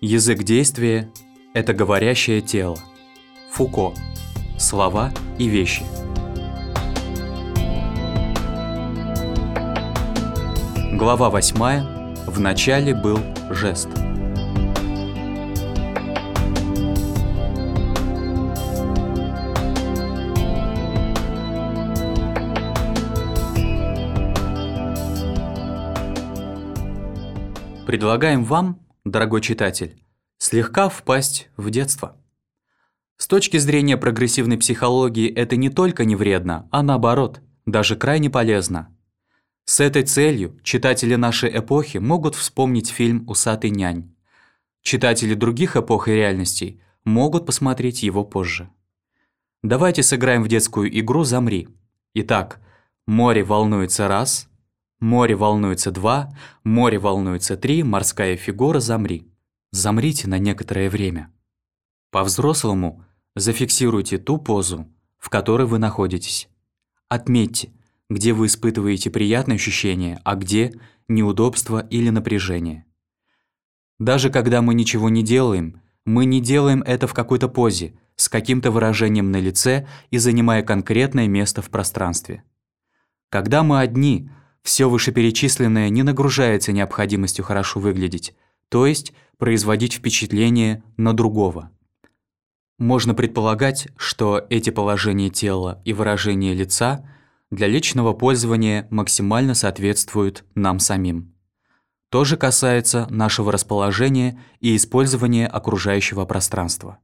Язык действия – это говорящее тело. Фуко. Слова и вещи. Глава 8. В начале был жест. Предлагаем вам, дорогой читатель, слегка впасть в детство. С точки зрения прогрессивной психологии это не только не вредно, а наоборот, даже крайне полезно. С этой целью читатели нашей эпохи могут вспомнить фильм «Усатый нянь». Читатели других эпох и реальностей могут посмотреть его позже. Давайте сыграем в детскую игру «Замри». Итак, море волнуется раз – Море волнуется два, море волнуется три, морская фигура замри. Замрите на некоторое время. По-взрослому зафиксируйте ту позу, в которой вы находитесь. Отметьте, где вы испытываете приятные ощущения, а где неудобство или напряжение. Даже когда мы ничего не делаем, мы не делаем это в какой-то позе, с каким-то выражением на лице и занимая конкретное место в пространстве. Когда мы одни – все вышеперечисленное не нагружается необходимостью хорошо выглядеть, то есть производить впечатление на другого. Можно предполагать, что эти положения тела и выражение лица для личного пользования максимально соответствуют нам самим. То же касается нашего расположения и использования окружающего пространства.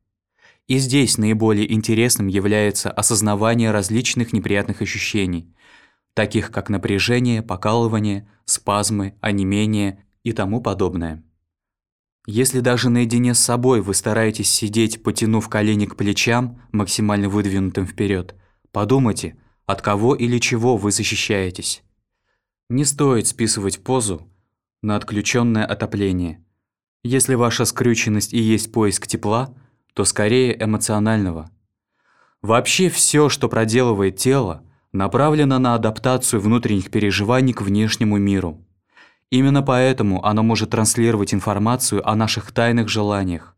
И здесь наиболее интересным является осознавание различных неприятных ощущений, таких как напряжение, покалывание, спазмы, онемение и тому подобное. Если даже наедине с собой вы стараетесь сидеть, потянув колени к плечам, максимально выдвинутым вперед, подумайте, от кого или чего вы защищаетесь. Не стоит списывать позу на отключенное отопление. Если ваша скрюченность и есть поиск тепла, то скорее эмоционального. Вообще все, что проделывает тело – направлена на адаптацию внутренних переживаний к внешнему миру. Именно поэтому оно может транслировать информацию о наших тайных желаниях.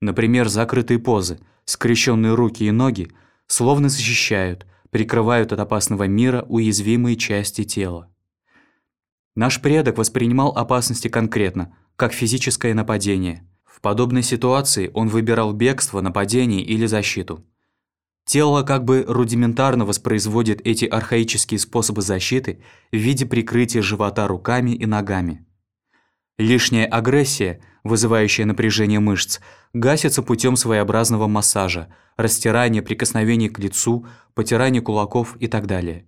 Например, закрытые позы, скрещенные руки и ноги, словно защищают, прикрывают от опасного мира уязвимые части тела. Наш предок воспринимал опасности конкретно, как физическое нападение. В подобной ситуации он выбирал бегство, нападение или защиту. Тело как бы рудиментарно воспроизводит эти архаические способы защиты в виде прикрытия живота руками и ногами. Лишняя агрессия, вызывающая напряжение мышц, гасится путем своеобразного массажа, растирания, прикосновений к лицу, потирания кулаков и так далее.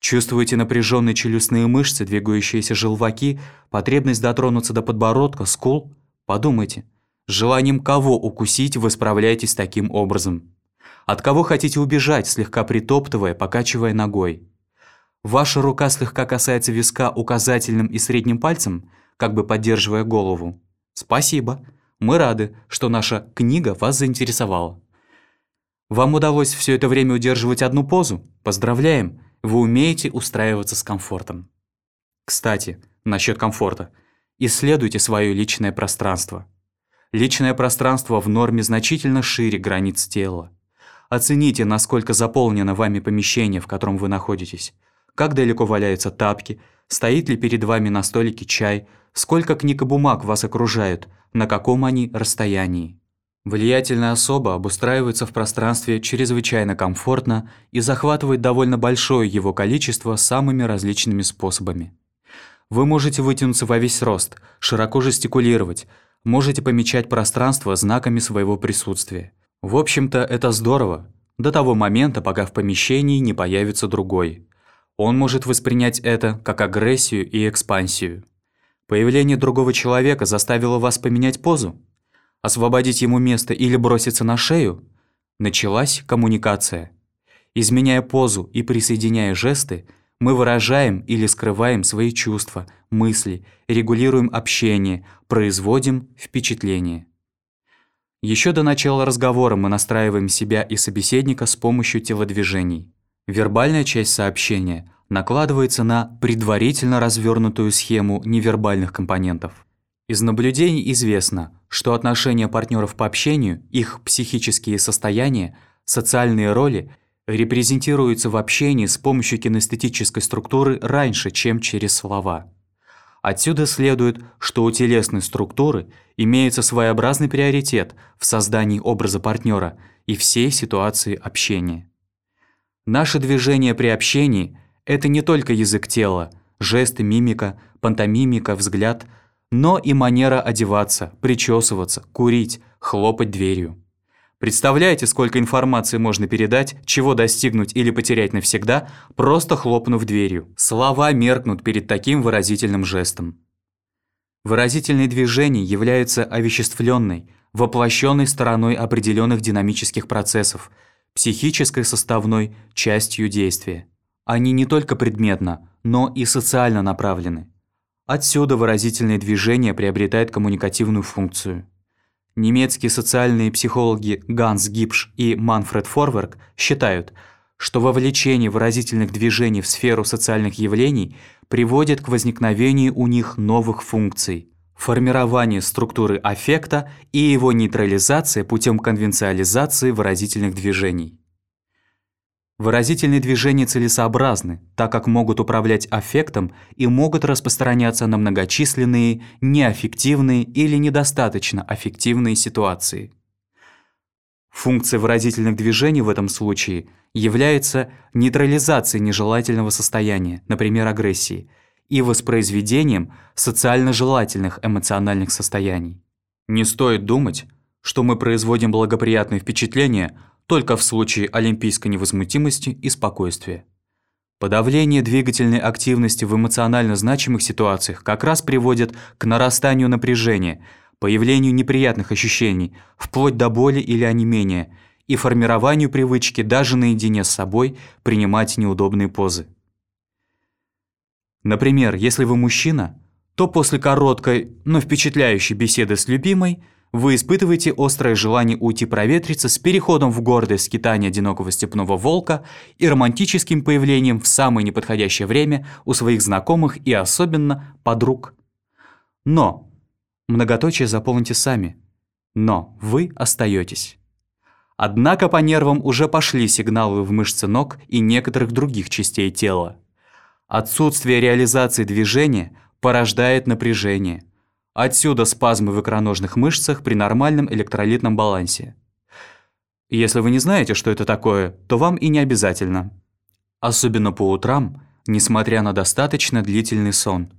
Чувствуете напряженные челюстные мышцы, двигающиеся желваки, потребность дотронуться до подбородка, скул? Подумайте, желанием кого укусить вы справляетесь таким образом? От кого хотите убежать, слегка притоптывая, покачивая ногой? Ваша рука слегка касается виска указательным и средним пальцем, как бы поддерживая голову. Спасибо. Мы рады, что наша книга вас заинтересовала. Вам удалось все это время удерживать одну позу? Поздравляем, вы умеете устраиваться с комфортом. Кстати, насчет комфорта. Исследуйте свое личное пространство. Личное пространство в норме значительно шире границ тела. Оцените, насколько заполнено вами помещение, в котором вы находитесь. Как далеко валяются тапки, стоит ли перед вами на столике чай, сколько книг и бумаг вас окружают, на каком они расстоянии. Влиятельная особа обустраивается в пространстве чрезвычайно комфортно и захватывает довольно большое его количество самыми различными способами. Вы можете вытянуться во весь рост, широко жестикулировать, можете помечать пространство знаками своего присутствия. В общем-то, это здорово, до того момента, пока в помещении не появится другой. Он может воспринять это как агрессию и экспансию. Появление другого человека заставило вас поменять позу? Освободить ему место или броситься на шею? Началась коммуникация. Изменяя позу и присоединяя жесты, мы выражаем или скрываем свои чувства, мысли, регулируем общение, производим впечатление. Еще до начала разговора мы настраиваем себя и собеседника с помощью телодвижений. Вербальная часть сообщения накладывается на предварительно развернутую схему невербальных компонентов. Из наблюдений известно, что отношения партнеров по общению, их психические состояния, социальные роли репрезентируются в общении с помощью кинестетической структуры раньше, чем через слова. Отсюда следует, что у телесной структуры имеется своеобразный приоритет в создании образа партнера и всей ситуации общения. Наше движение при общении – это не только язык тела, жесты, мимика, пантомимика, взгляд, но и манера одеваться, причесываться, курить, хлопать дверью. Представляете, сколько информации можно передать, чего достигнуть или потерять навсегда, просто хлопнув дверью. Слова меркнут перед таким выразительным жестом. Выразительные движения являются овеществленной, воплощенной стороной определенных динамических процессов, психической составной частью действия. Они не только предметно, но и социально направлены. Отсюда выразительные движения приобретают коммуникативную функцию. Немецкие социальные психологи Ганс Гипш и Манфред Форверк считают, что вовлечение выразительных движений в сферу социальных явлений приводит к возникновению у них новых функций – формирование структуры аффекта и его нейтрализация путем конвенциализации выразительных движений. Выразительные движения целесообразны, так как могут управлять аффектом и могут распространяться на многочисленные, неаффективные или недостаточно аффективные ситуации. Функция выразительных движений в этом случае является нейтрализацией нежелательного состояния, например, агрессии, и воспроизведением социально желательных эмоциональных состояний. Не стоит думать, что мы производим благоприятные впечатления – только в случае олимпийской невозмутимости и спокойствия. Подавление двигательной активности в эмоционально значимых ситуациях как раз приводит к нарастанию напряжения, появлению неприятных ощущений, вплоть до боли или онемения, и формированию привычки даже наедине с собой принимать неудобные позы. Например, если вы мужчина, то после короткой, но впечатляющей беседы с любимой – вы испытываете острое желание уйти проветриться с переходом в гордое скитание одинокого степного волка и романтическим появлением в самое неподходящее время у своих знакомых и особенно подруг. Но, многоточие заполните сами, но вы остаетесь. Однако по нервам уже пошли сигналы в мышцы ног и некоторых других частей тела. Отсутствие реализации движения порождает напряжение – Отсюда спазмы в икроножных мышцах при нормальном электролитном балансе. Если вы не знаете, что это такое, то вам и не обязательно. Особенно по утрам, несмотря на достаточно длительный сон.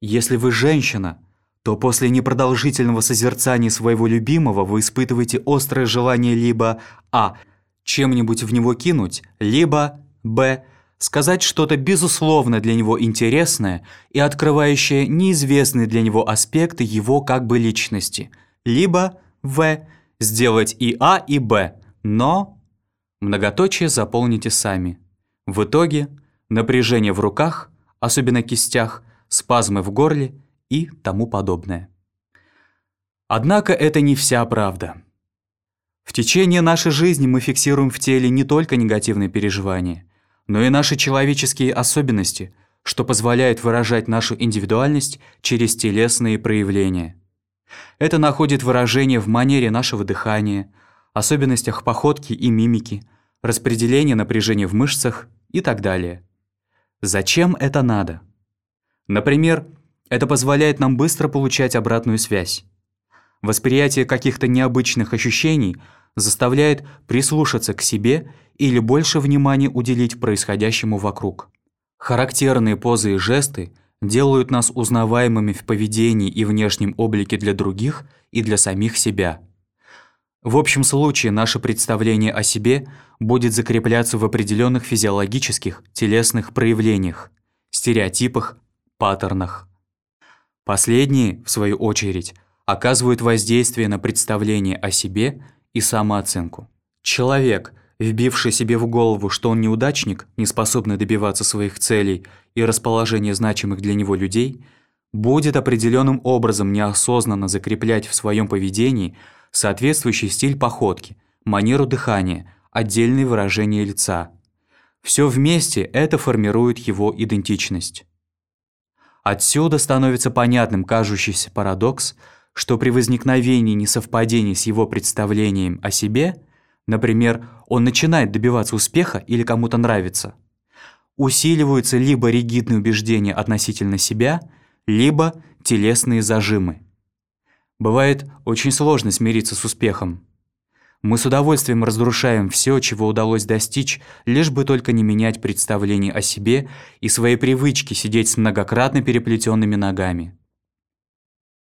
Если вы женщина, то после непродолжительного созерцания своего любимого вы испытываете острое желание либо а. чем-нибудь в него кинуть, либо б сказать что-то безусловно для него интересное и открывающее неизвестные для него аспекты его как бы личности, либо в. сделать и А, и Б, но многоточие заполните сами. В итоге напряжение в руках, особенно кистях, спазмы в горле и тому подобное. Однако это не вся правда. В течение нашей жизни мы фиксируем в теле не только негативные переживания – но и наши человеческие особенности, что позволяет выражать нашу индивидуальность через телесные проявления. Это находит выражение в манере нашего дыхания, особенностях походки и мимики, распределения напряжения в мышцах и так далее. Зачем это надо? Например, это позволяет нам быстро получать обратную связь. Восприятие каких-то необычных ощущений заставляет прислушаться к себе или больше внимания уделить происходящему вокруг. Характерные позы и жесты делают нас узнаваемыми в поведении и внешнем облике для других и для самих себя. В общем случае наше представление о себе будет закрепляться в определенных физиологических, телесных проявлениях, стереотипах, паттернах. Последние, в свою очередь, оказывают воздействие на представление о себе и самооценку. Человек – вбивший себе в голову, что он неудачник, не способный добиваться своих целей и расположения значимых для него людей, будет определенным образом неосознанно закреплять в своем поведении соответствующий стиль походки, манеру дыхания, отдельные выражения лица. Все вместе это формирует его идентичность. Отсюда становится понятным кажущийся парадокс, что при возникновении несовпадений с его представлением о себе, например, он начинает добиваться успеха или кому-то нравится, усиливаются либо ригидные убеждения относительно себя, либо телесные зажимы. Бывает очень сложно смириться с успехом. Мы с удовольствием разрушаем все, чего удалось достичь, лишь бы только не менять представление о себе и свои привычки сидеть с многократно переплетенными ногами.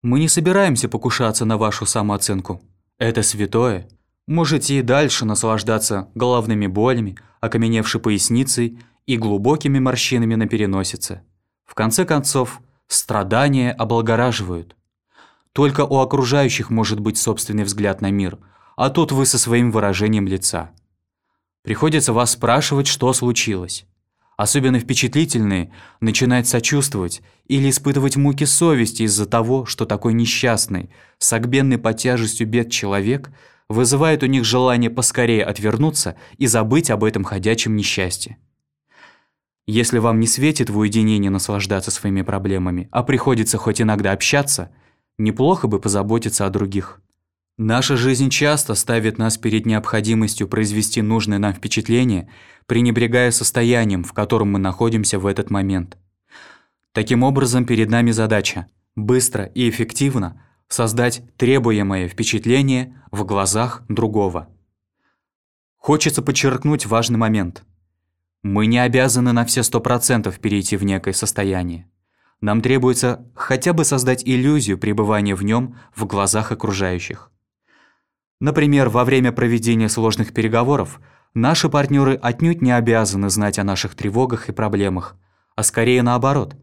Мы не собираемся покушаться на вашу самооценку. Это святое. Можете и дальше наслаждаться головными болями, окаменевшей поясницей и глубокими морщинами на переносице. В конце концов, страдания облагораживают. Только у окружающих может быть собственный взгляд на мир – а тут вы со своим выражением лица. Приходится вас спрашивать, что случилось. Особенно впечатлительные начинают сочувствовать или испытывать муки совести из-за того, что такой несчастный, согбенный под тяжестью бед человек вызывает у них желание поскорее отвернуться и забыть об этом ходячем несчастье. Если вам не светит в уединении наслаждаться своими проблемами, а приходится хоть иногда общаться, неплохо бы позаботиться о других. Наша жизнь часто ставит нас перед необходимостью произвести нужное нам впечатление, пренебрегая состоянием, в котором мы находимся в этот момент. Таким образом, перед нами задача – быстро и эффективно создать требуемое впечатление в глазах другого. Хочется подчеркнуть важный момент. Мы не обязаны на все 100% перейти в некое состояние. Нам требуется хотя бы создать иллюзию пребывания в нем в глазах окружающих. Например, во время проведения сложных переговоров наши партнеры отнюдь не обязаны знать о наших тревогах и проблемах, а скорее наоборот,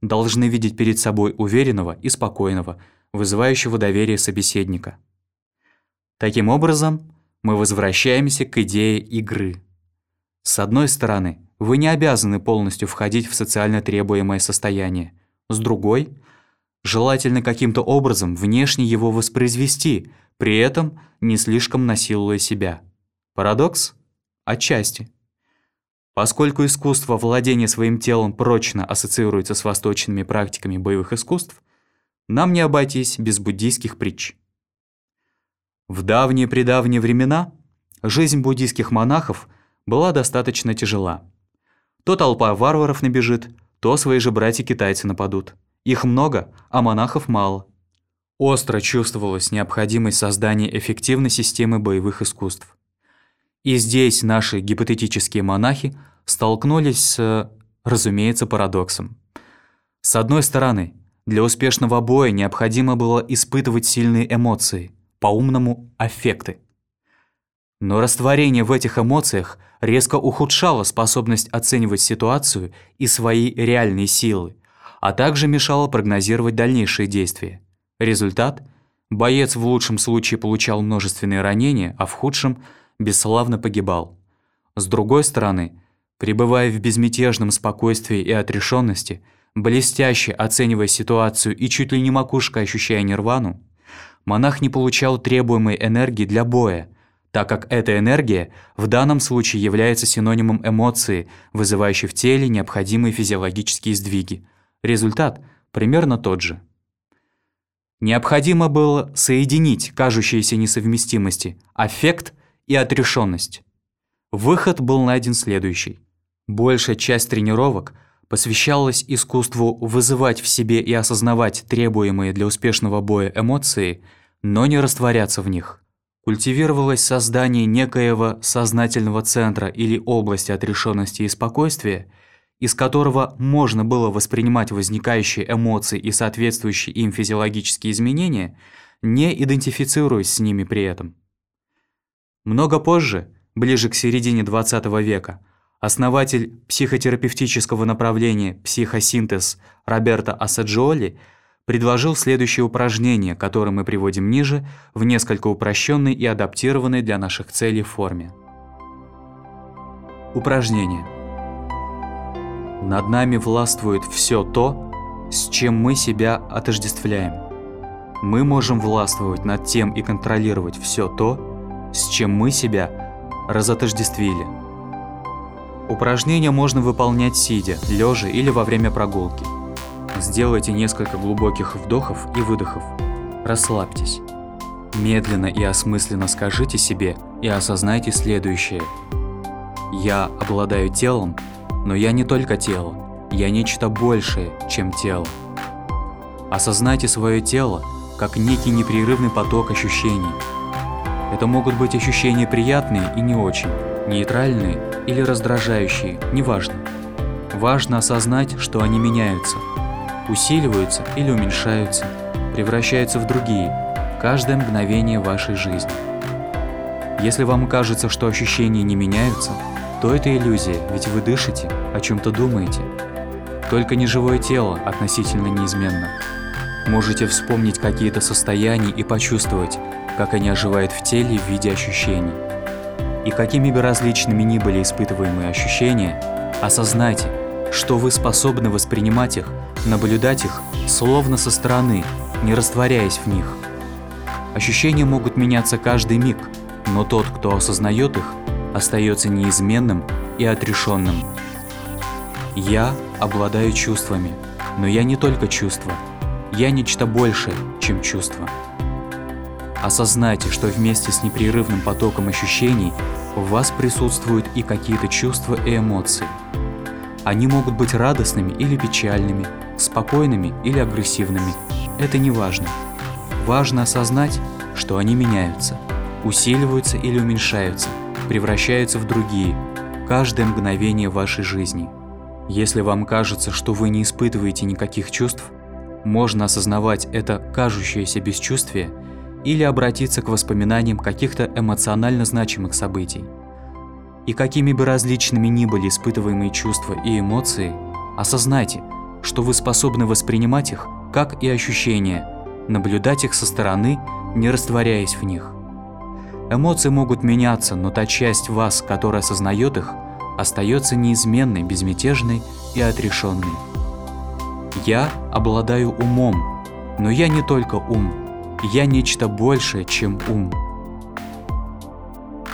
должны видеть перед собой уверенного и спокойного, вызывающего доверие собеседника. Таким образом, мы возвращаемся к идее игры. С одной стороны, вы не обязаны полностью входить в социально требуемое состояние. С другой, желательно каким-то образом внешне его воспроизвести – при этом не слишком насилуя себя. Парадокс? Отчасти. Поскольку искусство владения своим телом прочно ассоциируется с восточными практиками боевых искусств, нам не обойтись без буддийских притч. В давние-предавние времена жизнь буддийских монахов была достаточно тяжела. То толпа варваров набежит, то свои же братья-китайцы нападут. Их много, а монахов мало. Остро чувствовалась необходимость создания эффективной системы боевых искусств. И здесь наши гипотетические монахи столкнулись с, разумеется, парадоксом. С одной стороны, для успешного боя необходимо было испытывать сильные эмоции, по-умному – аффекты. Но растворение в этих эмоциях резко ухудшало способность оценивать ситуацию и свои реальные силы, а также мешало прогнозировать дальнейшие действия. Результат – боец в лучшем случае получал множественные ранения, а в худшем – бесславно погибал. С другой стороны, пребывая в безмятежном спокойствии и отрешенности, блестяще оценивая ситуацию и чуть ли не макушкой ощущая нирвану, монах не получал требуемой энергии для боя, так как эта энергия в данном случае является синонимом эмоции, вызывающей в теле необходимые физиологические сдвиги. Результат примерно тот же. Необходимо было соединить кажущиеся несовместимости – аффект и отрешенность. Выход был найден следующий. Большая часть тренировок посвящалась искусству вызывать в себе и осознавать требуемые для успешного боя эмоции, но не растворяться в них. Культивировалось создание некоего сознательного центра или области отрешенности и спокойствия – из которого можно было воспринимать возникающие эмоции и соответствующие им физиологические изменения, не идентифицируясь с ними при этом. Много позже, ближе к середине XX века, основатель психотерапевтического направления психосинтез Роберто Асаджиоли предложил следующее упражнение, которое мы приводим ниже, в несколько упрощенной и адаптированной для наших целей форме. Упражнение. Над нами властвует все то, с чем мы себя отождествляем. Мы можем властвовать над тем и контролировать все то, с чем мы себя разотождествили. Упражнение можно выполнять сидя, лежа или во время прогулки. Сделайте несколько глубоких вдохов и выдохов. Расслабьтесь. Медленно и осмысленно скажите себе и осознайте следующее. Я обладаю телом, но я не только тело, я нечто большее, чем тело. Осознайте свое тело как некий непрерывный поток ощущений. Это могут быть ощущения приятные и не очень, нейтральные или раздражающие, неважно. Важно осознать, что они меняются, усиливаются или уменьшаются, превращаются в другие, каждое мгновение вашей жизни. Если вам кажется, что ощущения не меняются, то это иллюзия, ведь вы дышите, о чем-то думаете. Только неживое тело относительно неизменно. Можете вспомнить какие-то состояния и почувствовать, как они оживают в теле в виде ощущений. И какими бы различными ни были испытываемые ощущения, осознайте, что вы способны воспринимать их, наблюдать их, словно со стороны, не растворяясь в них. Ощущения могут меняться каждый миг, но тот, кто осознает их, остается неизменным и отрешенным. Я обладаю чувствами, но я не только чувство. Я нечто большее, чем чувство. Осознайте, что вместе с непрерывным потоком ощущений в вас присутствуют и какие-то чувства и эмоции. Они могут быть радостными или печальными, спокойными или агрессивными. Это не важно. Важно осознать, что они меняются, усиливаются или уменьшаются, превращаются в другие, каждое мгновение вашей жизни. Если вам кажется, что вы не испытываете никаких чувств, можно осознавать это кажущееся бесчувствие или обратиться к воспоминаниям каких-то эмоционально значимых событий. И какими бы различными ни были испытываемые чувства и эмоции, осознайте, что вы способны воспринимать их как и ощущения, наблюдать их со стороны, не растворяясь в них. Эмоции могут меняться, но та часть вас, которая осознает их, остается неизменной, безмятежной и отрешенной. Я обладаю умом, но я не только ум, я нечто большее, чем ум.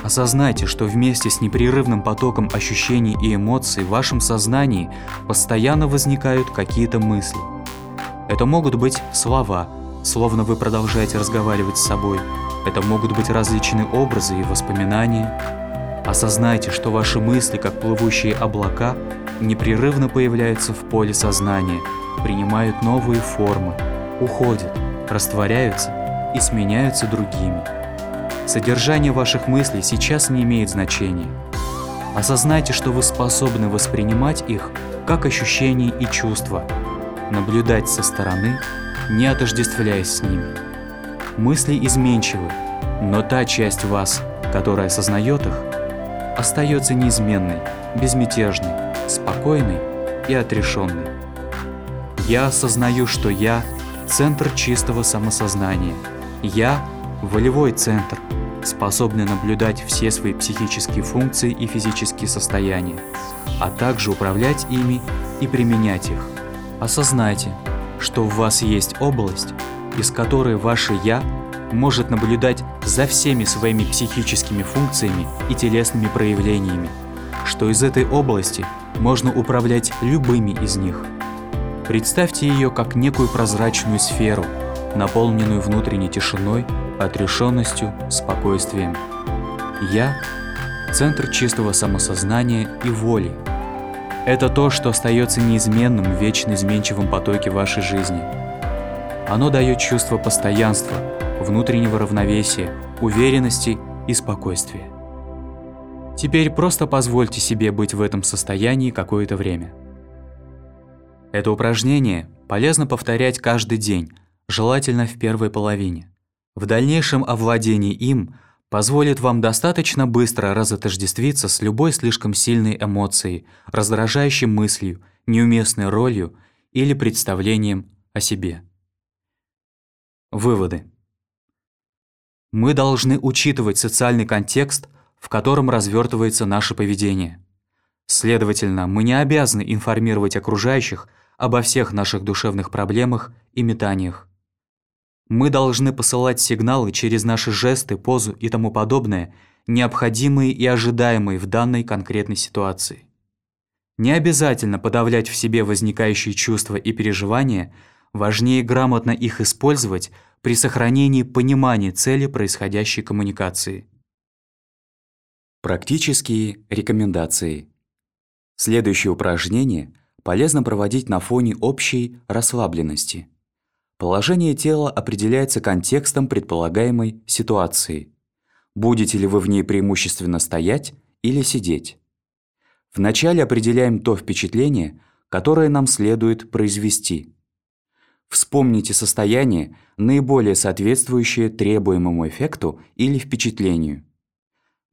Осознайте, что вместе с непрерывным потоком ощущений и эмоций в вашем сознании постоянно возникают какие-то мысли. Это могут быть слова, словно вы продолжаете разговаривать с собой. Это могут быть различные образы и воспоминания. Осознайте, что ваши мысли, как плывущие облака, непрерывно появляются в поле сознания, принимают новые формы, уходят, растворяются и сменяются другими. Содержание ваших мыслей сейчас не имеет значения. Осознайте, что вы способны воспринимать их как ощущения и чувства, наблюдать со стороны, не отождествляясь с ними. Мысли изменчивы, но та часть вас, которая осознает их, остается неизменной, безмятежной, спокойной и отрешенной. Я осознаю, что я – центр чистого самосознания. Я – волевой центр – способны наблюдать все свои психические функции и физические состояния, а также управлять ими и применять их. Осознайте, что в вас есть область, из которой ваше «я» может наблюдать за всеми своими психическими функциями и телесными проявлениями, что из этой области можно управлять любыми из них. Представьте ее как некую прозрачную сферу, наполненную внутренней тишиной отрешенностью, спокойствием. Я – центр чистого самосознания и воли. Это то, что остается неизменным в вечно изменчивом потоке вашей жизни. Оно дает чувство постоянства, внутреннего равновесия, уверенности и спокойствия. Теперь просто позвольте себе быть в этом состоянии какое-то время. Это упражнение полезно повторять каждый день, желательно в первой половине. В дальнейшем овладение им позволит вам достаточно быстро разотождествиться с любой слишком сильной эмоцией, раздражающей мыслью, неуместной ролью или представлением о себе. Выводы. Мы должны учитывать социальный контекст, в котором развертывается наше поведение. Следовательно, мы не обязаны информировать окружающих обо всех наших душевных проблемах и метаниях. Мы должны посылать сигналы через наши жесты, позу и тому подобное, необходимые и ожидаемые в данной конкретной ситуации. Не обязательно подавлять в себе возникающие чувства и переживания, важнее грамотно их использовать при сохранении понимания цели происходящей коммуникации. Практические рекомендации. Следующее упражнение полезно проводить на фоне общей расслабленности. Положение тела определяется контекстом предполагаемой ситуации. Будете ли вы в ней преимущественно стоять или сидеть? Вначале определяем то впечатление, которое нам следует произвести. Вспомните состояние, наиболее соответствующее требуемому эффекту или впечатлению.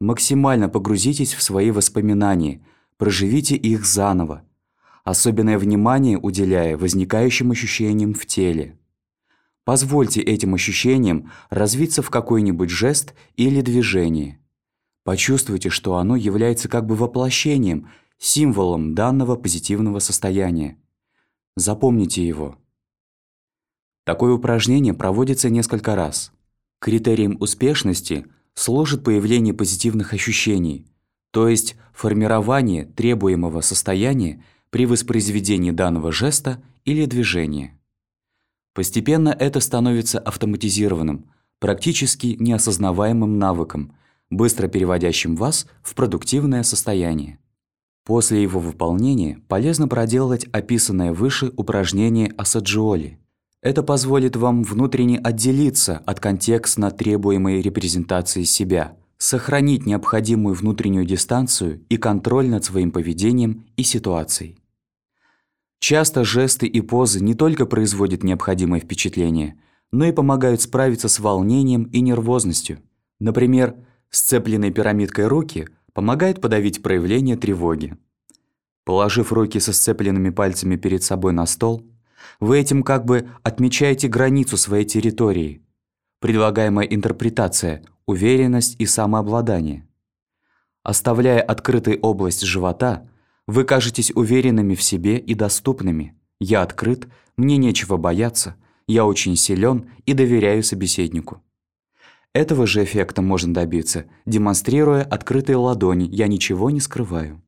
Максимально погрузитесь в свои воспоминания, проживите их заново, особенное внимание уделяя возникающим ощущениям в теле. Позвольте этим ощущениям развиться в какой-нибудь жест или движение. Почувствуйте, что оно является как бы воплощением, символом данного позитивного состояния. Запомните его. Такое упражнение проводится несколько раз. Критерием успешности служит появление позитивных ощущений, то есть формирование требуемого состояния при воспроизведении данного жеста или движения. Постепенно это становится автоматизированным, практически неосознаваемым навыком, быстро переводящим вас в продуктивное состояние. После его выполнения полезно проделать описанное выше упражнение Асаджиоли. Это позволит вам внутренне отделиться от контекстно требуемой репрезентации себя, сохранить необходимую внутреннюю дистанцию и контроль над своим поведением и ситуацией. Часто жесты и позы не только производят необходимое впечатление, но и помогают справиться с волнением и нервозностью. Например, Сцепленной пирамидкой руки помогает подавить проявление тревоги. Положив руки со сцепленными пальцами перед собой на стол, вы этим как бы отмечаете границу своей территории. Предлагаемая интерпретация – уверенность и самообладание. Оставляя открытой область живота, вы кажетесь уверенными в себе и доступными. Я открыт, мне нечего бояться, я очень силен и доверяю собеседнику. Этого же эффекта можно добиться, демонстрируя открытые ладони «я ничего не скрываю».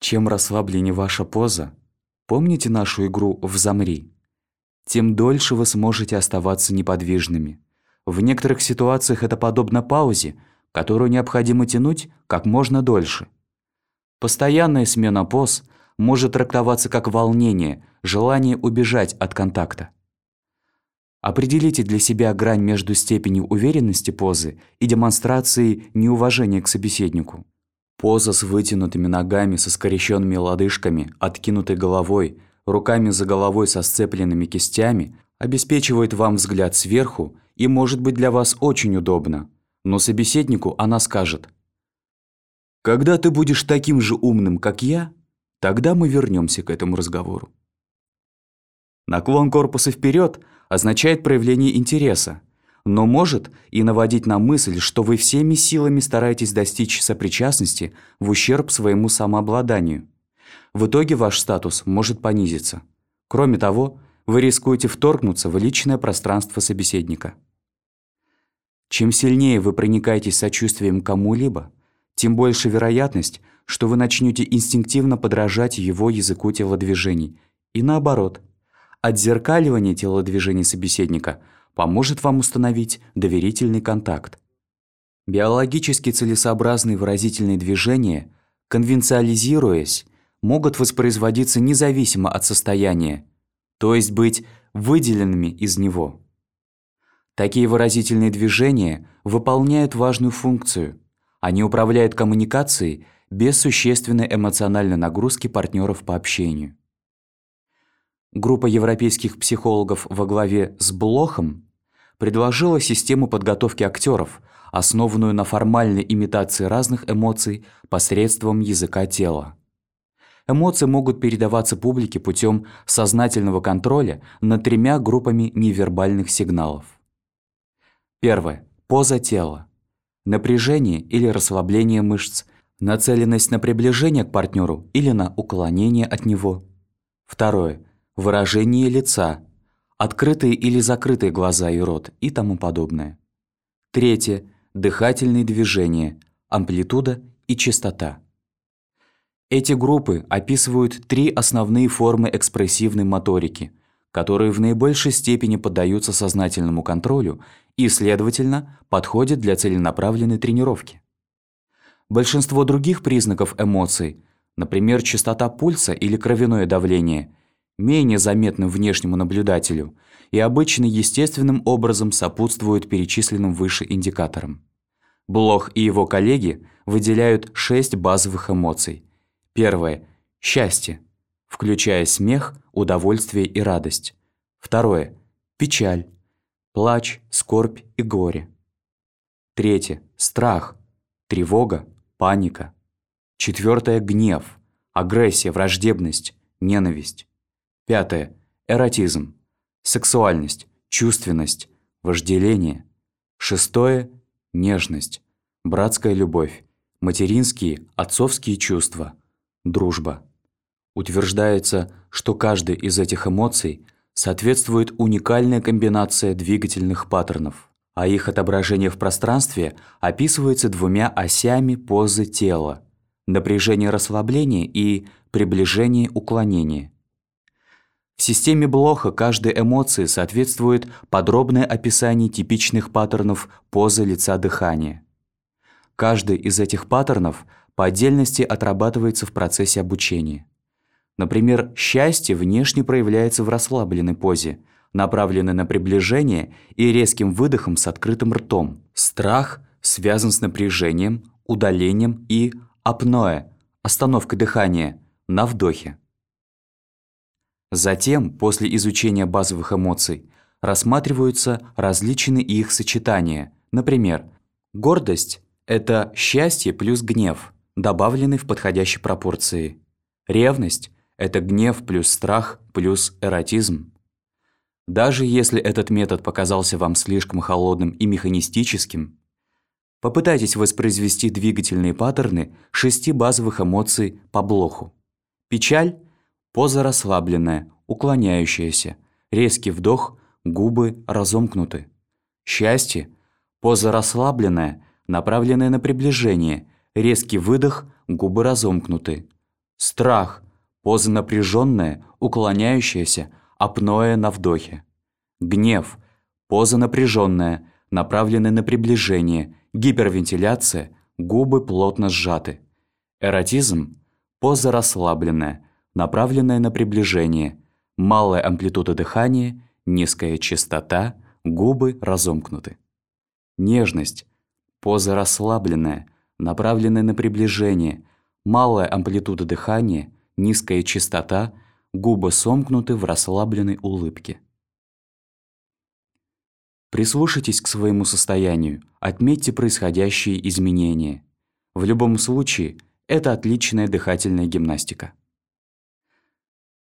Чем расслабленнее ваша поза, помните нашу игру в «Замри», тем дольше вы сможете оставаться неподвижными. В некоторых ситуациях это подобно паузе, которую необходимо тянуть как можно дольше. Постоянная смена поз может трактоваться как волнение, желание убежать от контакта. Определите для себя грань между степенью уверенности позы и демонстрацией неуважения к собеседнику. Поза с вытянутыми ногами, со скрещенными лодыжками, откинутой головой, руками за головой со сцепленными кистями обеспечивает вам взгляд сверху и может быть для вас очень удобно. Но собеседнику она скажет «Когда ты будешь таким же умным, как я, тогда мы вернемся к этому разговору». Наклон корпуса вперед означает проявление интереса, но может и наводить на мысль, что вы всеми силами стараетесь достичь сопричастности в ущерб своему самообладанию. В итоге ваш статус может понизиться. Кроме того, вы рискуете вторгнуться в личное пространство собеседника. Чем сильнее вы проникаетесь сочувствием кому-либо, тем больше вероятность, что вы начнете инстинктивно подражать его языку телодвижений, и наоборот – Отзеркаливание телодвижений собеседника поможет вам установить доверительный контакт. Биологически целесообразные выразительные движения, конвенциализируясь, могут воспроизводиться независимо от состояния, то есть быть выделенными из него. Такие выразительные движения выполняют важную функцию. Они управляют коммуникацией без существенной эмоциональной нагрузки партнеров по общению. Группа европейских психологов во главе с Блохом предложила систему подготовки актеров, основанную на формальной имитации разных эмоций посредством языка тела. Эмоции могут передаваться публике путем сознательного контроля над тремя группами невербальных сигналов. Первое. Поза тела. Напряжение или расслабление мышц, нацеленность на приближение к партнеру или на уклонение от него. Второе выражение лица, открытые или закрытые глаза и рот и тому подобное. Третье – дыхательные движения, амплитуда и частота. Эти группы описывают три основные формы экспрессивной моторики, которые в наибольшей степени поддаются сознательному контролю и, следовательно, подходят для целенаправленной тренировки. Большинство других признаков эмоций, например, частота пульса или кровяное давление, менее заметны внешнему наблюдателю и обычно естественным образом сопутствуют перечисленным выше индикаторам. Блох и его коллеги выделяют шесть базовых эмоций. Первое – счастье, включая смех, удовольствие и радость. Второе – печаль, плач, скорбь и горе. Третье – страх, тревога, паника. Четвертое – гнев, агрессия, враждебность, ненависть. Пятое – эротизм, сексуальность, чувственность, вожделение. Шестое – нежность, братская любовь, материнские, отцовские чувства, дружба. Утверждается, что каждой из этих эмоций соответствует уникальная комбинация двигательных паттернов, а их отображение в пространстве описывается двумя осями позы тела – напряжение расслабления и приближение уклонения. В системе Блоха каждой эмоции соответствует подробное описание типичных паттернов позы лица дыхания. Каждый из этих паттернов по отдельности отрабатывается в процессе обучения. Например, счастье внешне проявляется в расслабленной позе, направленной на приближение и резким выдохом с открытым ртом. Страх связан с напряжением, удалением и апноэ, остановкой дыхания, на вдохе. Затем, после изучения базовых эмоций, рассматриваются различные их сочетания. Например, гордость – это счастье плюс гнев, добавленный в подходящей пропорции. Ревность это гнев плюс страх плюс эротизм. Даже если этот метод показался вам слишком холодным и механистическим, попытайтесь воспроизвести двигательные паттерны шести базовых эмоций по блоху. Печаль – поза расслабленная, уклоняющаяся, резкий вдох, губы разомкнуты. Счастье – поза расслабленная, направленная на приближение, резкий выдох, губы разомкнуты. Страх – поза напряженная, уклоняющаяся, апноэ на вдохе. Гнев, поза напряженная, направленная на приближение, гипервентиляция, губы плотно сжаты. Эротизм, поза расслабленная, направленная на приближение, малая амплитуда дыхания, низкая частота, губы разомкнуты. Нежность, поза расслабленная, направленная на приближение, малая амплитуда дыхания, низкая частота, губы сомкнуты в расслабленной улыбке. Прислушайтесь к своему состоянию, отметьте происходящие изменения. В любом случае, это отличная дыхательная гимнастика.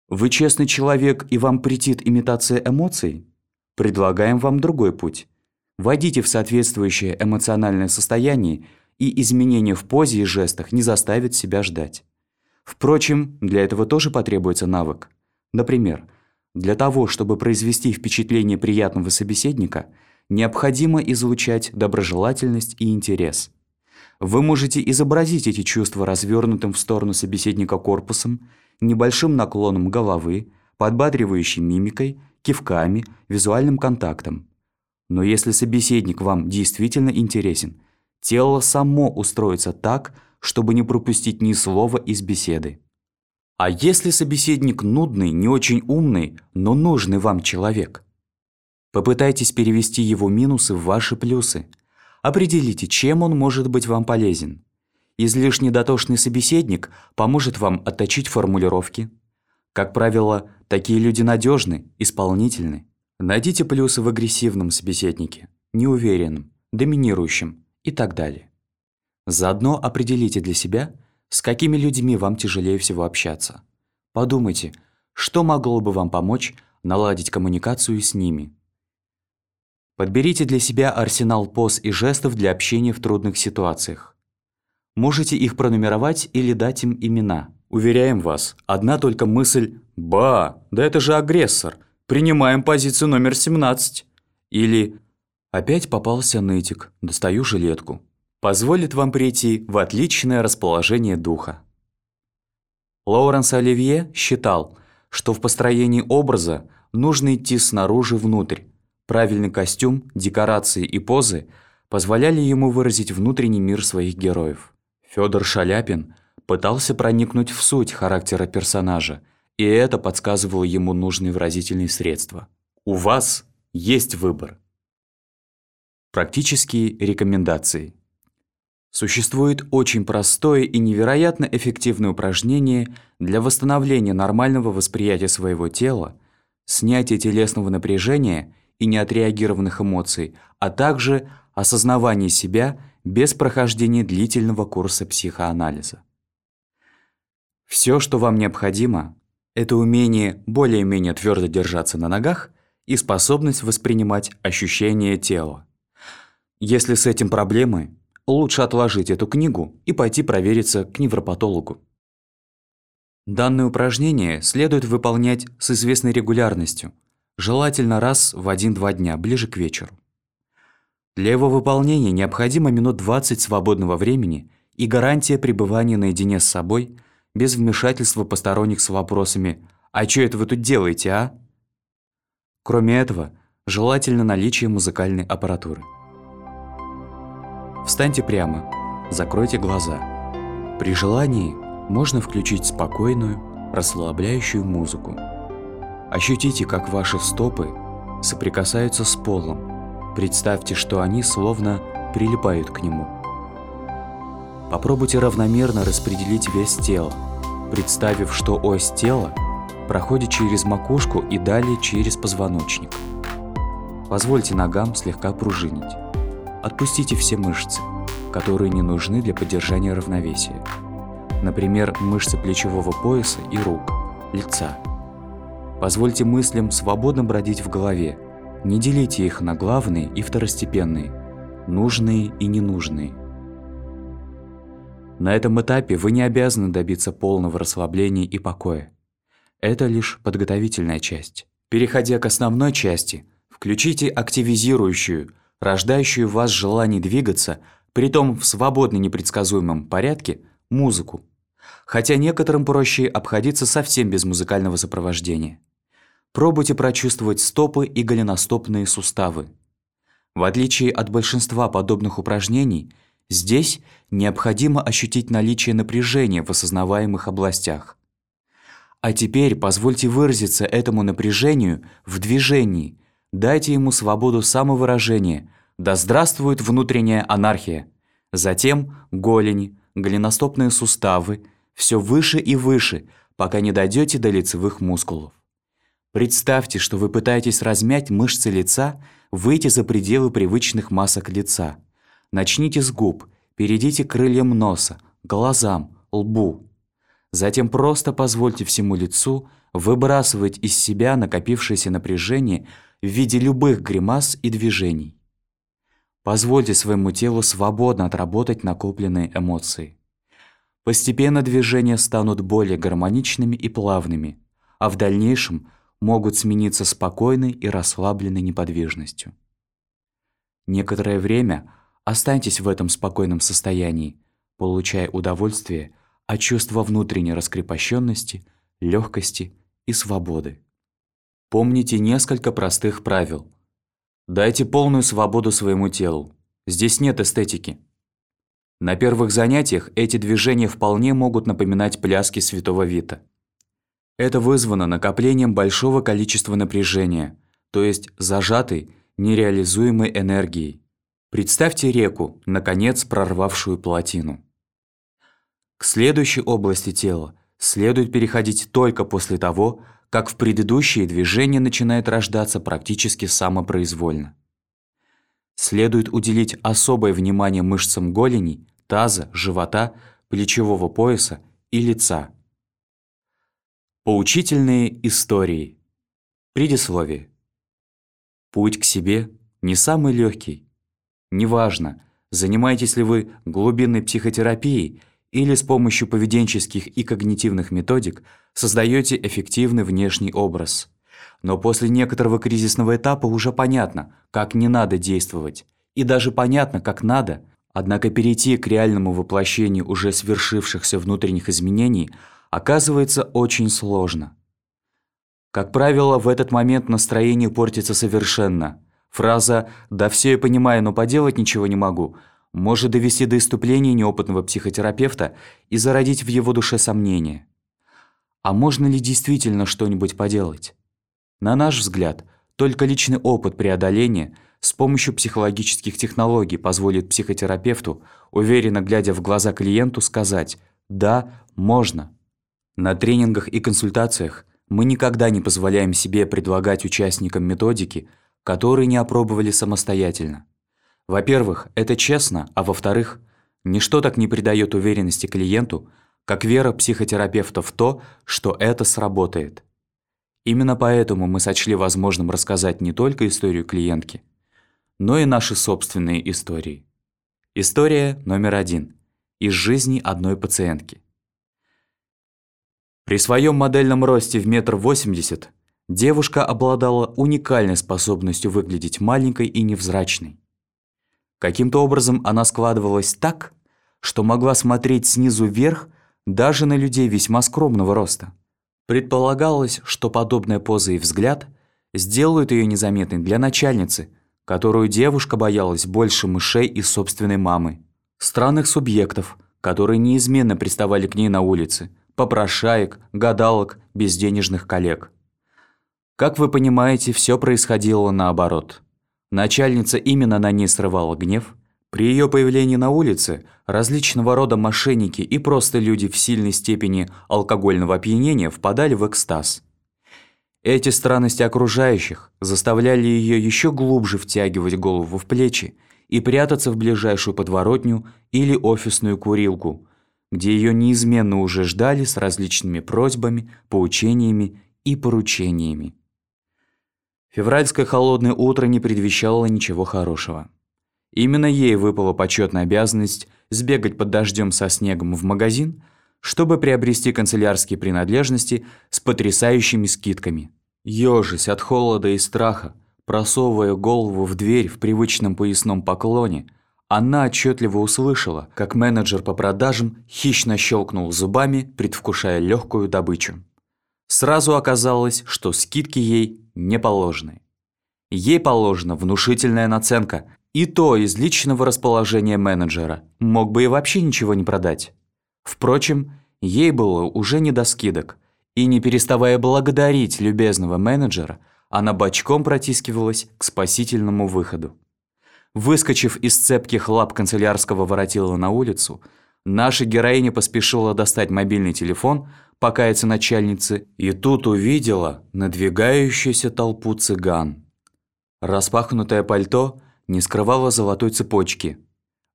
Вы честный человек и вам претит имитация эмоций? Предлагаем вам другой путь. Войдите в соответствующее эмоциональное состояние, и изменения в позе и жестах не заставят себя ждать. Впрочем, для этого тоже потребуется навык. Например, для того, чтобы произвести впечатление приятного собеседника, необходимо излучать доброжелательность и интерес. Вы можете изобразить эти чувства развернутым в сторону собеседника корпусом, небольшим наклоном головы, подбадривающей мимикой, кивками, визуальным контактом. Но если собеседник вам действительно интересен, тело само устроится так, чтобы не пропустить ни слова из беседы. А если собеседник нудный, не очень умный, но нужный вам человек? Попытайтесь перевести его минусы в ваши плюсы. Определите, чем он может быть вам полезен. Излишне дотошный собеседник поможет вам отточить формулировки. Как правило, такие люди надежны, исполнительны. Найдите плюсы в агрессивном собеседнике, неуверенном, доминирующем и так далее. Заодно определите для себя, с какими людьми вам тяжелее всего общаться. Подумайте, что могло бы вам помочь наладить коммуникацию с ними. Подберите для себя арсенал поз и жестов для общения в трудных ситуациях. Можете их пронумеровать или дать им имена. Уверяем вас, одна только мысль «Ба, да это же агрессор! Принимаем позицию номер 17!» Или «Опять попался нытик, достаю жилетку» позволит вам прийти в отличное расположение духа. Лоуренс Оливье считал, что в построении образа нужно идти снаружи внутрь. Правильный костюм, декорации и позы позволяли ему выразить внутренний мир своих героев. Федор Шаляпин пытался проникнуть в суть характера персонажа, и это подсказывало ему нужные выразительные средства. У вас есть выбор. Практические рекомендации. Существует очень простое и невероятно эффективное упражнение для восстановления нормального восприятия своего тела, снятия телесного напряжения и неотреагированных эмоций, а также осознавания себя без прохождения длительного курса психоанализа. Все, что вам необходимо, это умение более-менее твердо держаться на ногах и способность воспринимать ощущения тела. Если с этим проблемы, лучше отложить эту книгу и пойти провериться к невропатологу. Данное упражнение следует выполнять с известной регулярностью, желательно раз в 1-2 дня, ближе к вечеру. Для его выполнения необходимо минут 20 свободного времени и гарантия пребывания наедине с собой, без вмешательства посторонних с вопросами «А что это вы тут делаете, а?». Кроме этого, желательно наличие музыкальной аппаратуры. Встаньте прямо, закройте глаза. При желании можно включить спокойную, расслабляющую музыку. Ощутите, как ваши стопы соприкасаются с полом. Представьте, что они словно прилипают к нему. Попробуйте равномерно распределить вес тела, представив, что ось тела проходит через макушку и далее через позвоночник. Позвольте ногам слегка пружинить. Отпустите все мышцы, которые не нужны для поддержания равновесия. Например, мышцы плечевого пояса и рук, лица. Позвольте мыслям свободно бродить в голове. Не делите их на главные и второстепенные, нужные и ненужные. На этом этапе вы не обязаны добиться полного расслабления и покоя. Это лишь подготовительная часть. Переходя к основной части, включите активизирующую, рождающую в вас желание двигаться, притом в свободно непредсказуемом порядке, музыку. Хотя некоторым проще обходиться совсем без музыкального сопровождения. Пробуйте прочувствовать стопы и голеностопные суставы. В отличие от большинства подобных упражнений, здесь необходимо ощутить наличие напряжения в осознаваемых областях. А теперь позвольте выразиться этому напряжению в движении, Дайте ему свободу самовыражения. Да здравствует внутренняя анархия. Затем голени, голеностопные суставы, все выше и выше, пока не дойдете до лицевых мускулов. Представьте, что вы пытаетесь размять мышцы лица, выйти за пределы привычных масок лица. Начните с губ, перейдите к крыльям носа, глазам, лбу. Затем просто позвольте всему лицу выбрасывать из себя накопившееся напряжение в виде любых гримас и движений. Позвольте своему телу свободно отработать накопленные эмоции. Постепенно движения станут более гармоничными и плавными, а в дальнейшем могут смениться спокойной и расслабленной неподвижностью. Некоторое время останьтесь в этом спокойном состоянии, получая удовольствие от чувства внутренней раскрепощенности, легкости и свободы. Помните несколько простых правил. Дайте полную свободу своему телу. Здесь нет эстетики. На первых занятиях эти движения вполне могут напоминать пляски святого Вита. Это вызвано накоплением большого количества напряжения, то есть зажатой, нереализуемой энергией. Представьте реку, наконец прорвавшую плотину. К следующей области тела следует переходить только после того, как в предыдущие движения начинает рождаться практически самопроизвольно. Следует уделить особое внимание мышцам голени, таза, живота, плечевого пояса и лица. Поучительные истории. Предисловие. Путь к себе не самый легкий. Неважно, занимаетесь ли вы глубинной психотерапией или с помощью поведенческих и когнитивных методик создаете эффективный внешний образ. Но после некоторого кризисного этапа уже понятно, как не надо действовать. И даже понятно, как надо. Однако перейти к реальному воплощению уже свершившихся внутренних изменений оказывается очень сложно. Как правило, в этот момент настроение портится совершенно. Фраза «да все я понимаю, но поделать ничего не могу» может довести до иступления неопытного психотерапевта и зародить в его душе сомнения. А можно ли действительно что-нибудь поделать? На наш взгляд, только личный опыт преодоления с помощью психологических технологий позволит психотерапевту, уверенно глядя в глаза клиенту, сказать «да, можно». На тренингах и консультациях мы никогда не позволяем себе предлагать участникам методики, которые не опробовали самостоятельно. Во-первых, это честно, а во-вторых, ничто так не придает уверенности клиенту, как вера психотерапевта в то, что это сработает. Именно поэтому мы сочли возможным рассказать не только историю клиентки, но и наши собственные истории. История номер один. Из жизни одной пациентки. При своем модельном росте в метр восемьдесят девушка обладала уникальной способностью выглядеть маленькой и невзрачной. Каким-то образом она складывалась так, что могла смотреть снизу вверх даже на людей весьма скромного роста. Предполагалось, что подобная поза и взгляд сделают ее незаметной для начальницы, которую девушка боялась больше мышей и собственной мамы. Странных субъектов, которые неизменно приставали к ней на улице – попрошаек, гадалок, безденежных коллег. Как вы понимаете, все происходило наоборот. Начальница именно на ней срывала гнев. При ее появлении на улице различного рода мошенники и просто люди в сильной степени алкогольного опьянения впадали в экстаз. Эти странности окружающих заставляли ее еще глубже втягивать голову в плечи и прятаться в ближайшую подворотню или офисную курилку, где ее неизменно уже ждали с различными просьбами, поучениями и поручениями. Февральское холодное утро не предвещало ничего хорошего. Именно ей выпала почетная обязанность сбегать под дождем со снегом в магазин, чтобы приобрести канцелярские принадлежности с потрясающими скидками. Ёжись от холода и страха, просовывая голову в дверь в привычном поясном поклоне – она отчетливо услышала, как менеджер по продажам хищно щелкнул зубами, предвкушая легкую добычу. Сразу оказалось, что скидки ей не положены. Ей положена внушительная наценка, и то из личного расположения менеджера, мог бы и вообще ничего не продать. Впрочем, ей было уже не до скидок, и не переставая благодарить любезного менеджера, она бочком протискивалась к спасительному выходу. Выскочив из цепких лап канцелярского воротила на улицу, наша героиня поспешила достать мобильный телефон, покаяться начальнице, и тут увидела надвигающуюся толпу цыган. Распахнутое пальто не скрывало золотой цепочки.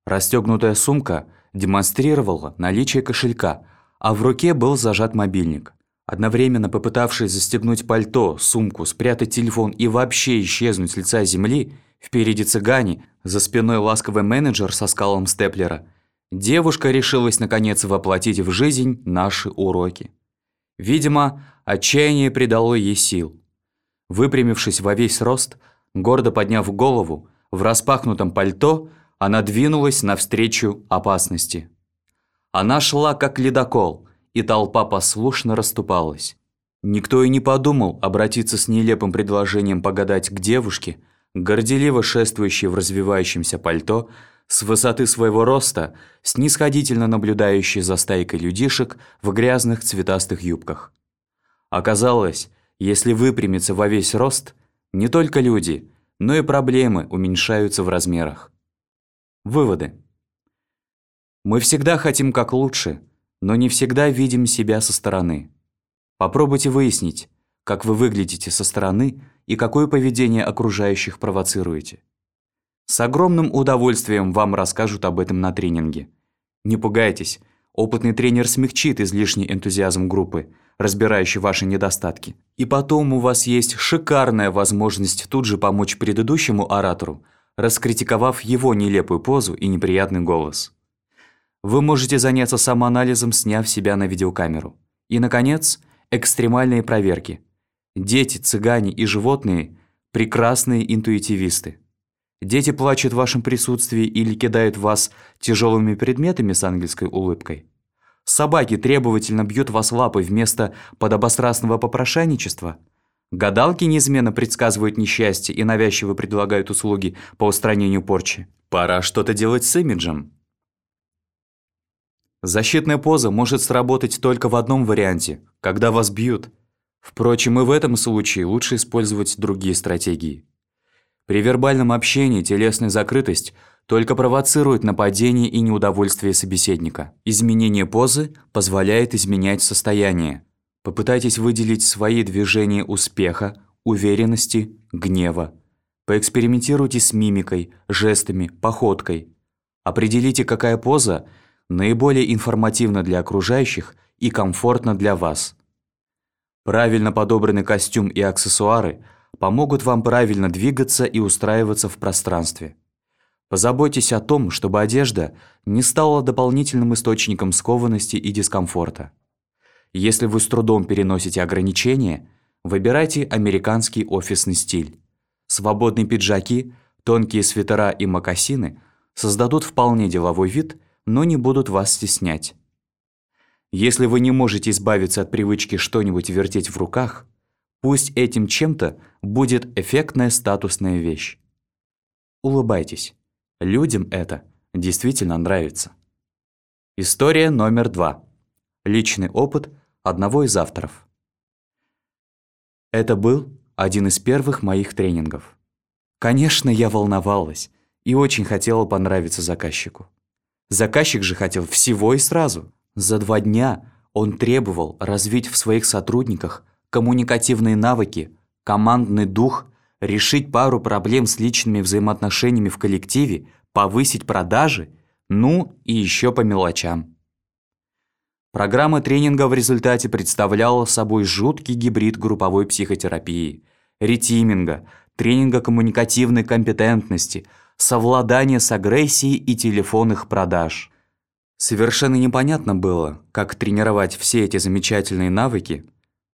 Расстегнутая сумка демонстрировала наличие кошелька, а в руке был зажат мобильник. Одновременно попытавшись застегнуть пальто, сумку, спрятать телефон и вообще исчезнуть с лица земли, Впереди цыгане, за спиной ласковый менеджер со скалом степлера. Девушка решилась наконец воплотить в жизнь наши уроки. Видимо, отчаяние придало ей сил. Выпрямившись во весь рост, гордо подняв голову, в распахнутом пальто она двинулась навстречу опасности. Она шла как ледокол, и толпа послушно расступалась. Никто и не подумал обратиться с нелепым предложением погадать к девушке – горделиво шествующий в развивающемся пальто, с высоты своего роста, снисходительно наблюдающий за стайкой людишек в грязных цветастых юбках. Оказалось, если выпрямиться во весь рост, не только люди, но и проблемы уменьшаются в размерах. Выводы. Мы всегда хотим как лучше, но не всегда видим себя со стороны. Попробуйте выяснить, как вы выглядите со стороны и какое поведение окружающих провоцируете. С огромным удовольствием вам расскажут об этом на тренинге. Не пугайтесь, опытный тренер смягчит излишний энтузиазм группы, разбирающий ваши недостатки. И потом у вас есть шикарная возможность тут же помочь предыдущему оратору, раскритиковав его нелепую позу и неприятный голос. Вы можете заняться самоанализом, сняв себя на видеокамеру. И, наконец, экстремальные проверки – Дети, цыгане и животные – прекрасные интуитивисты. Дети плачут в вашем присутствии или кидают вас тяжелыми предметами с ангельской улыбкой. Собаки требовательно бьют вас лапой вместо подобострастного попрошайничества. Гадалки неизменно предсказывают несчастье и навязчиво предлагают услуги по устранению порчи. Пора что-то делать с имиджем. Защитная поза может сработать только в одном варианте, когда вас бьют. Впрочем, и в этом случае лучше использовать другие стратегии. При вербальном общении телесная закрытость только провоцирует нападение и неудовольствие собеседника. Изменение позы позволяет изменять состояние. Попытайтесь выделить свои движения успеха, уверенности, гнева. Поэкспериментируйте с мимикой, жестами, походкой. Определите, какая поза наиболее информативна для окружающих и комфортна для вас. Правильно подобранный костюм и аксессуары помогут вам правильно двигаться и устраиваться в пространстве. Позаботьтесь о том, чтобы одежда не стала дополнительным источником скованности и дискомфорта. Если вы с трудом переносите ограничения, выбирайте американский офисный стиль. Свободные пиджаки, тонкие свитера и мокасины создадут вполне деловой вид, но не будут вас стеснять. Если вы не можете избавиться от привычки что-нибудь вертеть в руках, пусть этим чем-то будет эффектная статусная вещь. Улыбайтесь. Людям это действительно нравится. История номер два. Личный опыт одного из авторов. Это был один из первых моих тренингов. Конечно, я волновалась и очень хотела понравиться заказчику. Заказчик же хотел всего и сразу. За два дня он требовал развить в своих сотрудниках коммуникативные навыки, командный дух решить пару проблем с личными взаимоотношениями в коллективе, повысить продажи, ну и еще по мелочам. Программа тренинга в результате представляла собой жуткий гибрид групповой психотерапии, ретиминга, тренинга коммуникативной компетентности, совладания с агрессией и телефонных продаж. Совершенно непонятно было, как тренировать все эти замечательные навыки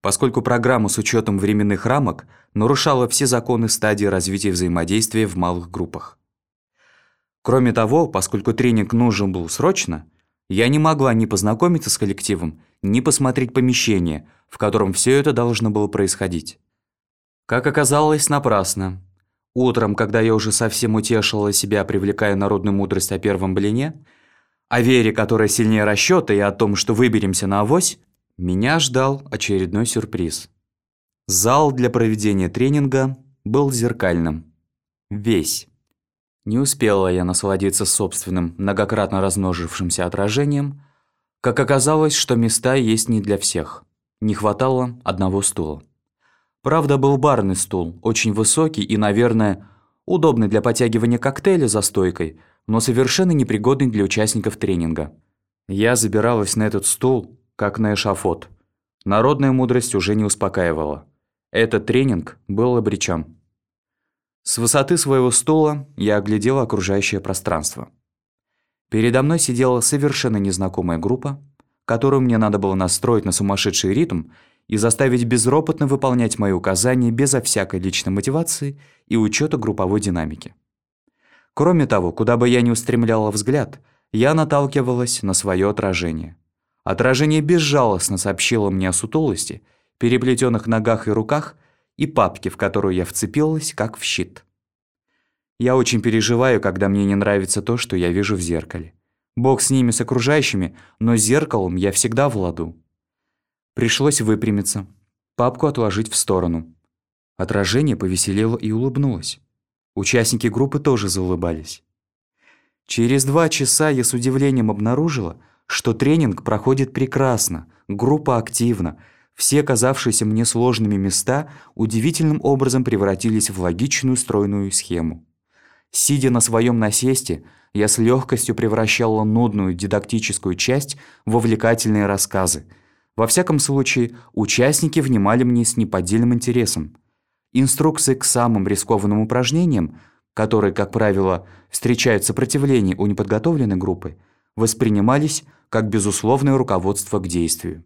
поскольку программа с учетом временных рамок нарушала все законы стадии развития взаимодействия в малых группах. Кроме того, поскольку тренинг нужен был срочно, я не могла ни познакомиться с коллективом, ни посмотреть помещение, в котором все это должно было происходить. Как оказалось, напрасно. Утром, когда я уже совсем утешила себя, привлекая народную мудрость о первом блине, о вере, которая сильнее расчета, и о том, что выберемся на авось, меня ждал очередной сюрприз. Зал для проведения тренинга был зеркальным. Весь. Не успела я насладиться собственным, многократно размножившимся отражением, как оказалось, что места есть не для всех. Не хватало одного стула. Правда, был барный стул, очень высокий и, наверное, удобный для потягивания коктейля за стойкой, но совершенно непригодный для участников тренинга. Я забиралась на этот стул, как на эшафот. Народная мудрость уже не успокаивала. Этот тренинг был обречен. С высоты своего стула я оглядел окружающее пространство. Передо мной сидела совершенно незнакомая группа, которую мне надо было настроить на сумасшедший ритм и заставить безропотно выполнять мои указания безо всякой личной мотивации и учета групповой динамики. Кроме того, куда бы я ни устремляла взгляд, я наталкивалась на свое отражение. Отражение безжалостно сообщило мне о сутулости, переплетенных ногах и руках и папке, в которую я вцепилась, как в щит. Я очень переживаю, когда мне не нравится то, что я вижу в зеркале. Бог с ними, с окружающими, но зеркалом я всегда в ладу. Пришлось выпрямиться, папку отложить в сторону. Отражение повеселело и улыбнулось. Участники группы тоже заулыбались. Через два часа я с удивлением обнаружила, что тренинг проходит прекрасно, группа активна, все казавшиеся мне сложными места удивительным образом превратились в логичную стройную схему. Сидя на своем насесте, я с легкостью превращала нудную дидактическую часть в увлекательные рассказы. Во всяком случае, участники внимали мне с неподдельным интересом. Инструкции к самым рискованным упражнениям, которые, как правило, встречают сопротивление у неподготовленной группы, воспринимались как безусловное руководство к действию.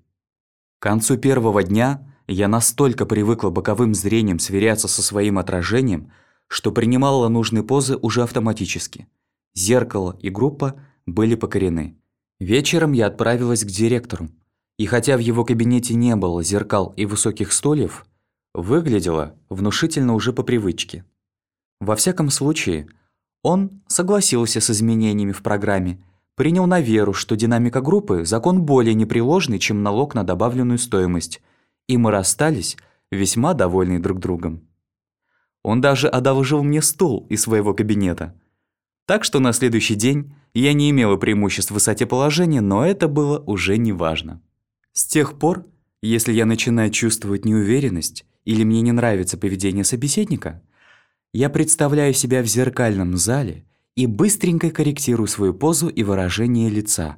К концу первого дня я настолько привыкла боковым зрением сверяться со своим отражением, что принимала нужные позы уже автоматически. Зеркало и группа были покорены. Вечером я отправилась к директору, и хотя в его кабинете не было зеркал и высоких стульев, выглядело внушительно уже по привычке. Во всяком случае, он согласился с изменениями в программе, принял на веру, что динамика группы – закон более непреложный, чем налог на добавленную стоимость, и мы расстались, весьма довольные друг другом. Он даже одолжил мне стул из своего кабинета. Так что на следующий день я не имела преимуществ в высоте положения, но это было уже не важно. С тех пор, если я начинаю чувствовать неуверенность или мне не нравится поведение собеседника, я представляю себя в зеркальном зале и быстренько корректирую свою позу и выражение лица.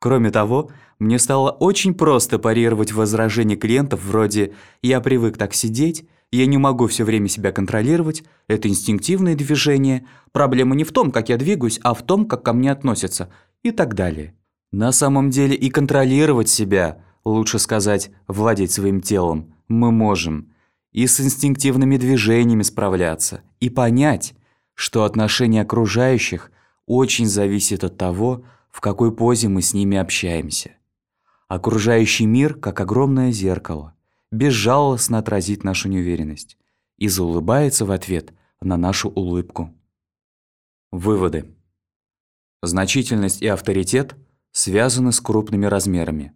Кроме того, мне стало очень просто парировать возражения клиентов вроде «я привык так сидеть», «я не могу все время себя контролировать», «это инстинктивное движение», «проблема не в том, как я двигаюсь, а в том, как ко мне относятся» и так далее. На самом деле и контролировать себя, лучше сказать, владеть своим телом, мы можем. И с инстинктивными движениями справляться, и понять, что отношение окружающих очень зависит от того, в какой позе мы с ними общаемся. Окружающий мир, как огромное зеркало, безжалостно отразит нашу неуверенность и заулыбается в ответ на нашу улыбку. Выводы. Значительность и авторитет связаны с крупными размерами.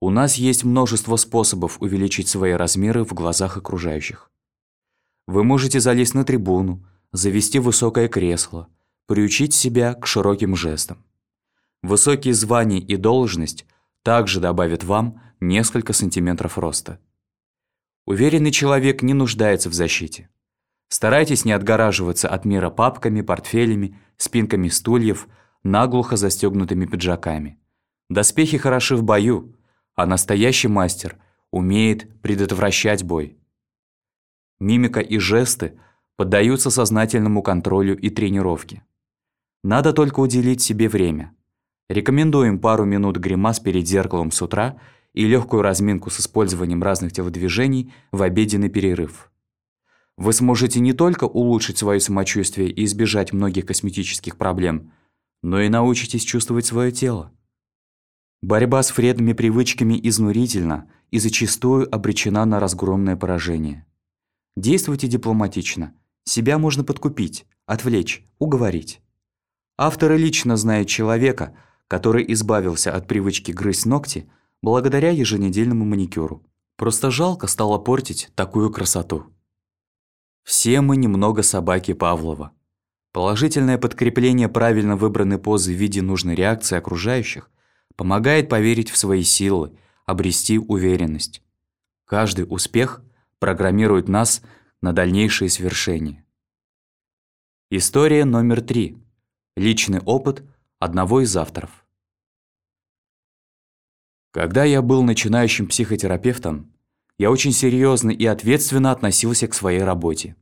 У нас есть множество способов увеличить свои размеры в глазах окружающих. Вы можете залезть на трибуну, завести высокое кресло, приучить себя к широким жестам. Высокие звания и должность также добавят вам несколько сантиметров роста. Уверенный человек не нуждается в защите. Старайтесь не отгораживаться от мира папками, портфелями, спинками стульев, наглухо застегнутыми пиджаками. Доспехи хороши в бою, а настоящий мастер умеет предотвращать бой. Мимика и жесты поддаются сознательному контролю и тренировке. Надо только уделить себе время – Рекомендуем пару минут гримас перед зеркалом с утра и легкую разминку с использованием разных телодвижений в обеденный перерыв. Вы сможете не только улучшить свое самочувствие и избежать многих косметических проблем, но и научитесь чувствовать свое тело. Борьба с вредными привычками изнурительна и зачастую обречена на разгромное поражение. Действуйте дипломатично. Себя можно подкупить, отвлечь, уговорить. Авторы лично знают человека – который избавился от привычки грызть ногти благодаря еженедельному маникюру. Просто жалко стало портить такую красоту. Все мы немного собаки Павлова. Положительное подкрепление правильно выбранной позы в виде нужной реакции окружающих помогает поверить в свои силы, обрести уверенность. Каждый успех программирует нас на дальнейшие свершения. История номер три. Личный опыт одного из авторов. Когда я был начинающим психотерапевтом, я очень серьезно и ответственно относился к своей работе.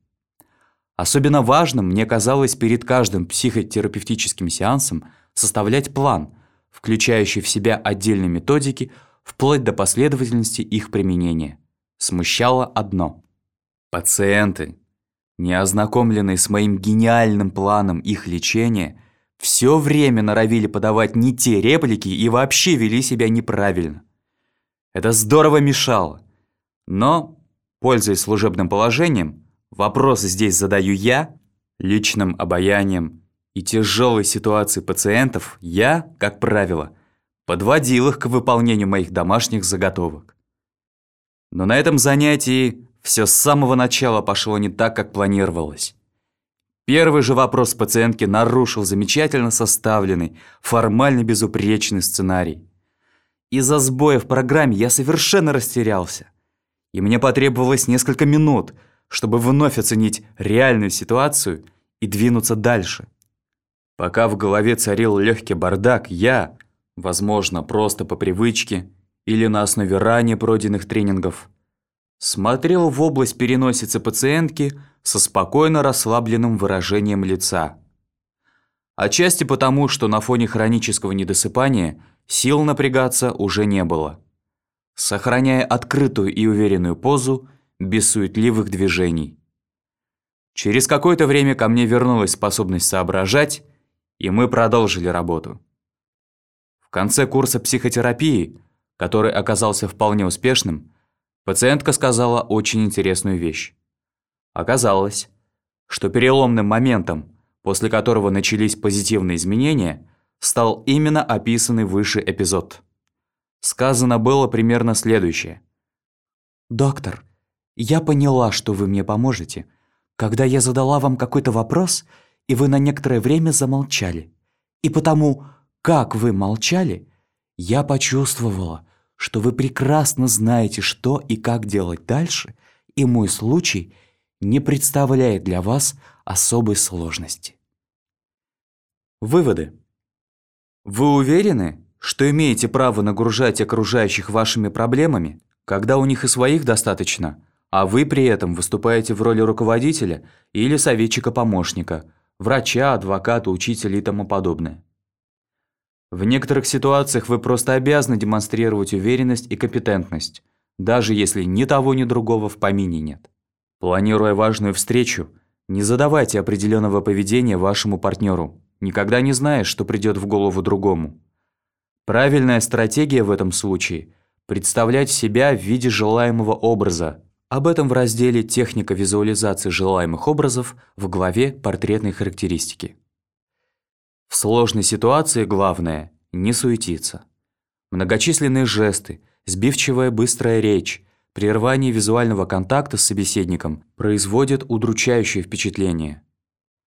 Особенно важным мне казалось перед каждым психотерапевтическим сеансом составлять план, включающий в себя отдельные методики, вплоть до последовательности их применения. Смущало одно. Пациенты, не ознакомленные с моим гениальным планом их лечения – все время норовили подавать не те реплики и вообще вели себя неправильно. Это здорово мешало. Но, пользуясь служебным положением, вопросы здесь задаю я, личным обаянием и тяжелой ситуации пациентов я, как правило, подводил их к выполнению моих домашних заготовок. Но на этом занятии все с самого начала пошло не так, как планировалось. Первый же вопрос пациентки нарушил замечательно составленный, формально безупречный сценарий. Из-за сбоя в программе я совершенно растерялся. И мне потребовалось несколько минут, чтобы вновь оценить реальную ситуацию и двинуться дальше. Пока в голове царил легкий бардак, я, возможно, просто по привычке или на основе ранее пройденных тренингов, смотрел в область переносицы пациентки – со спокойно расслабленным выражением лица. Отчасти потому, что на фоне хронического недосыпания сил напрягаться уже не было. Сохраняя открытую и уверенную позу, без суетливых движений. Через какое-то время ко мне вернулась способность соображать, и мы продолжили работу. В конце курса психотерапии, который оказался вполне успешным, Пациентка сказала очень интересную вещь. Оказалось, что переломным моментом, после которого начались позитивные изменения, стал именно описанный выше эпизод. Сказано было примерно следующее. «Доктор, я поняла, что вы мне поможете, когда я задала вам какой-то вопрос, и вы на некоторое время замолчали. И потому, как вы молчали, я почувствовала, что вы прекрасно знаете, что и как делать дальше, и мой случай не представляет для вас особой сложности. Выводы. Вы уверены, что имеете право нагружать окружающих вашими проблемами, когда у них и своих достаточно, а вы при этом выступаете в роли руководителя или советчика-помощника, врача, адвоката, учителя и тому подобное? В некоторых ситуациях вы просто обязаны демонстрировать уверенность и компетентность, даже если ни того, ни другого в помине нет. Планируя важную встречу, не задавайте определенного поведения вашему партнеру, никогда не знаешь, что придет в голову другому. Правильная стратегия в этом случае – представлять себя в виде желаемого образа. Об этом в разделе «Техника визуализации желаемых образов» в главе «Портретные характеристики». В сложной ситуации главное – не суетиться. Многочисленные жесты, сбивчивая быстрая речь, прерывание визуального контакта с собеседником производят удручающее впечатление.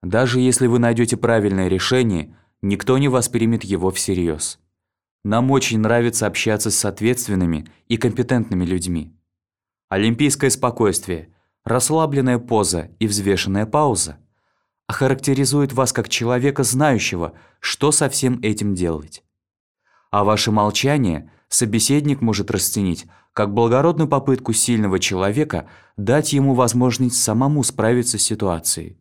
Даже если вы найдете правильное решение, никто не воспримет его всерьез. Нам очень нравится общаться с ответственными и компетентными людьми. Олимпийское спокойствие, расслабленная поза и взвешенная пауза – охарактеризует вас как человека, знающего, что со всем этим делать. А ваше молчание собеседник может расценить как благородную попытку сильного человека дать ему возможность самому справиться с ситуацией.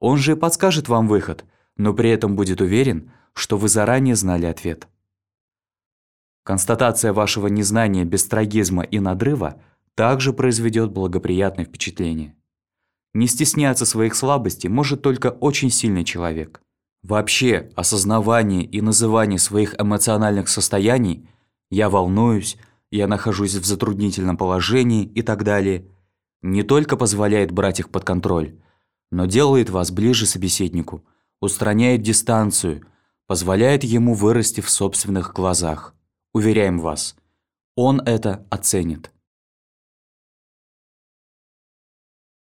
Он же подскажет вам выход, но при этом будет уверен, что вы заранее знали ответ. Констатация вашего незнания без трагизма и надрыва также произведет благоприятное впечатление. Не стесняться своих слабостей может только очень сильный человек. Вообще, осознавание и называние своих эмоциональных состояний «я волнуюсь», «я нахожусь в затруднительном положении» и так далее не только позволяет брать их под контроль, но делает вас ближе собеседнику, устраняет дистанцию, позволяет ему вырасти в собственных глазах. Уверяем вас, он это оценит.